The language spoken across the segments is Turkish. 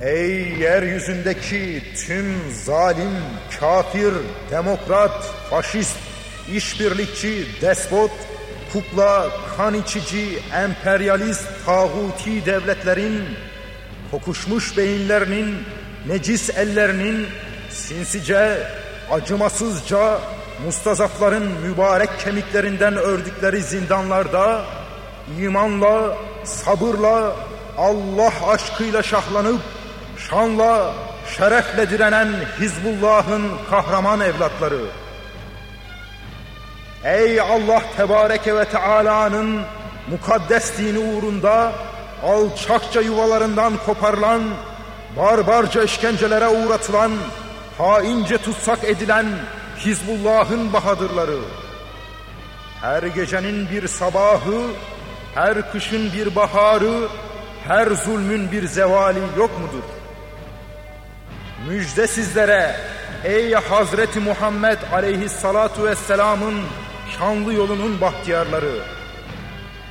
Ey yeryüzündeki tüm zalim, kafir, demokrat, faşist, işbirlikçi, despot, kukla, kan içici, emperyalist, tağuti devletlerin, kokuşmuş beyinlerinin, necis ellerinin, sinsice, acımasızca, mustazafların mübarek kemiklerinden ördükleri zindanlarda, imanla, sabırla, Allah aşkıyla şahlanıp, şanla, şerefle direnen Hizbullah'ın kahraman evlatları. Ey Allah Tebareke ve Teala'nın mukaddes dini uğrunda alçakça yuvalarından koparılan, barbarca işkencelere uğratılan, haince tutsak edilen Hizbullah'ın bahadırları. Her gecenin bir sabahı, her kışın bir baharı, her zulmün bir zevali yok mudur? Müjde sizlere ey Hazreti Muhammed aleyhissalatu vesselamın şanlı yolunun bahtiyarları.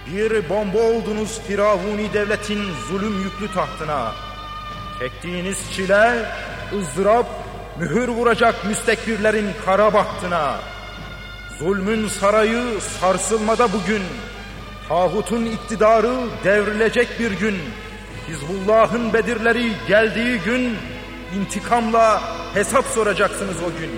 Bir bomba oldunuz Firavuni devletin zulüm yüklü tahtına. Çektiğiniz çile, ızdırap, mühür vuracak müstekbirlerin kara bahtına. Zulmün sarayı sarsılmada bugün. Tağutun iktidarı devrilecek bir gün. Hizbullah'ın bedirleri geldiği gün intikamla hesap soracaksınız o gün.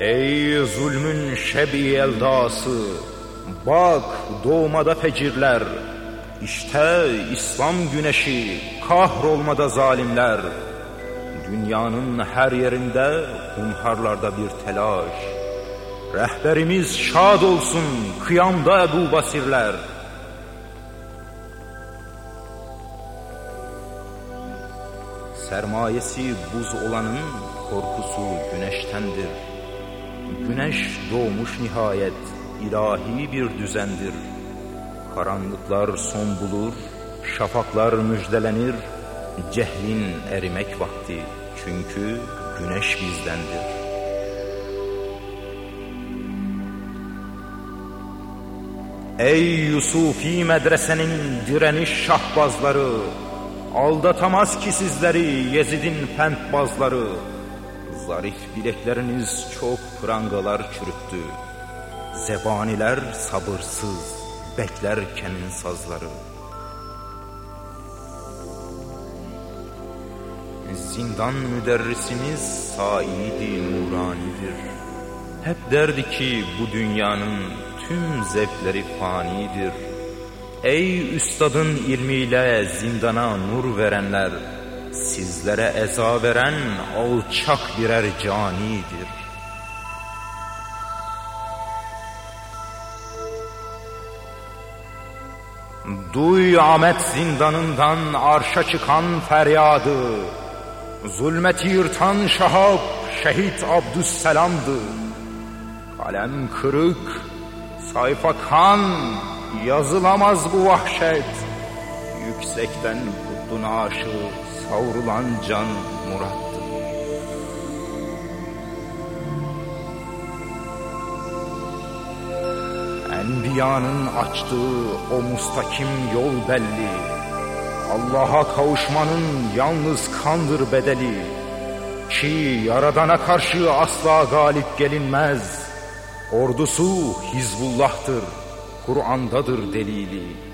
Ey zulmün şebi eldası, bak doğmada fecirler, işte İslam güneşi kahrolmada zalimler. Dünyanın her yerinde hunharlarda bir telaş. Rehberimiz şad olsun kıyamda Ebu Basirler. Sermayesi buz olanın korkusu güneştendir. Güneş doğmuş nihayet ilahi bir düzendir. Karanlıklar son bulur, şafaklar müjdelenir, cehlin erimek vakti çünkü güneş bizdendir. Ey Yusufi medresenin direniş şahbazları, aldatamaz ki sizleri Yezid'in pentbazları. Zarif bilekleriniz çok prangalar çürüttü. Zebaniler sabırsız, bekler kemin sazları. Zindan müderrisimiz Said-i Nurani'dir. Hep derdi ki bu dünyanın tüm zevkleri fanidir. Ey üstadın ilmiyle zindana nur verenler, sizlere eza veren alçak birer canidir. Duy Ahmet zindanından arşa çıkan feryadı. Zulmeti yırtan Şahap şehit Abdüsselam'dı. Kalem kırık, sayfa kan, yazılamaz bu vahşet. Yüksekten kutlun aşığı savrulan can Murat'tı. Enbiyanın açtığı o mustakim yol belli. Allah'a kavuşmanın yalnız kandır bedeli. Ki yaradana karşı asla galip gelinmez. Ordusu Hizbullah'tır, Kur'an'dadır delili.